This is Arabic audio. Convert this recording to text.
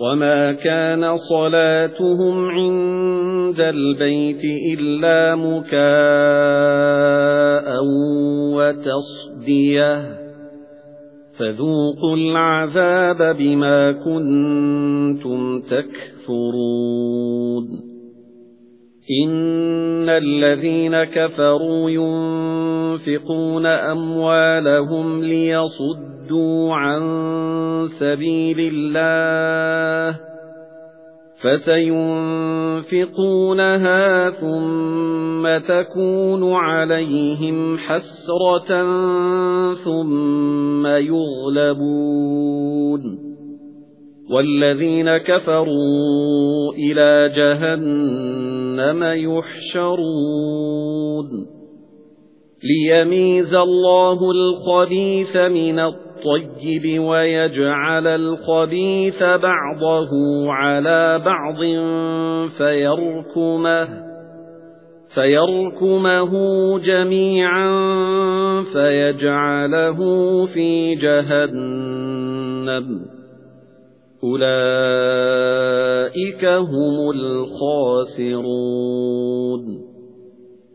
وَمَا كَانَ صَلَاتُهُمْ عِندَ الْبَيْتِ إِلَّا مُكَاءً وَتَصْدِيَةً فَذُوقُوا الْعَذَابَ بِمَا كُنتُمْ تَكْفُرُونَ إِنَّ الَّذِينَ كَفَرُوا يُنفِقُونَ أَمْوَالَهُمْ لِيَصُدُّوا عَن سَبِيلِ اللَّهِ فَسَيُنفِقُونَهَا ثُمَّ تَكُونُ عَلَيْهِمْ حَسْرَةً ثُمَّ يُغْلَبُونَ وَالَّذِينَ كَفَرُوا إِلَى جَهَنَّمَ يُحْشَرُونَ لِيَمِيزَ اللَّهُ الْخَبِيثَ مِنَ الطَّيِّبِ وَيَجْعَلَ الْخَبِيثَ بَعْضَهُ عَلَى بَعْضٍ فَيَرْكُمَهُ فَيَرْكُمَهُ جَمِيعًا فَيَجْعَلَهُ فِي جَهَنَّمَ. أُولَئِكَ هُمُ الْخَاسِرُونَ.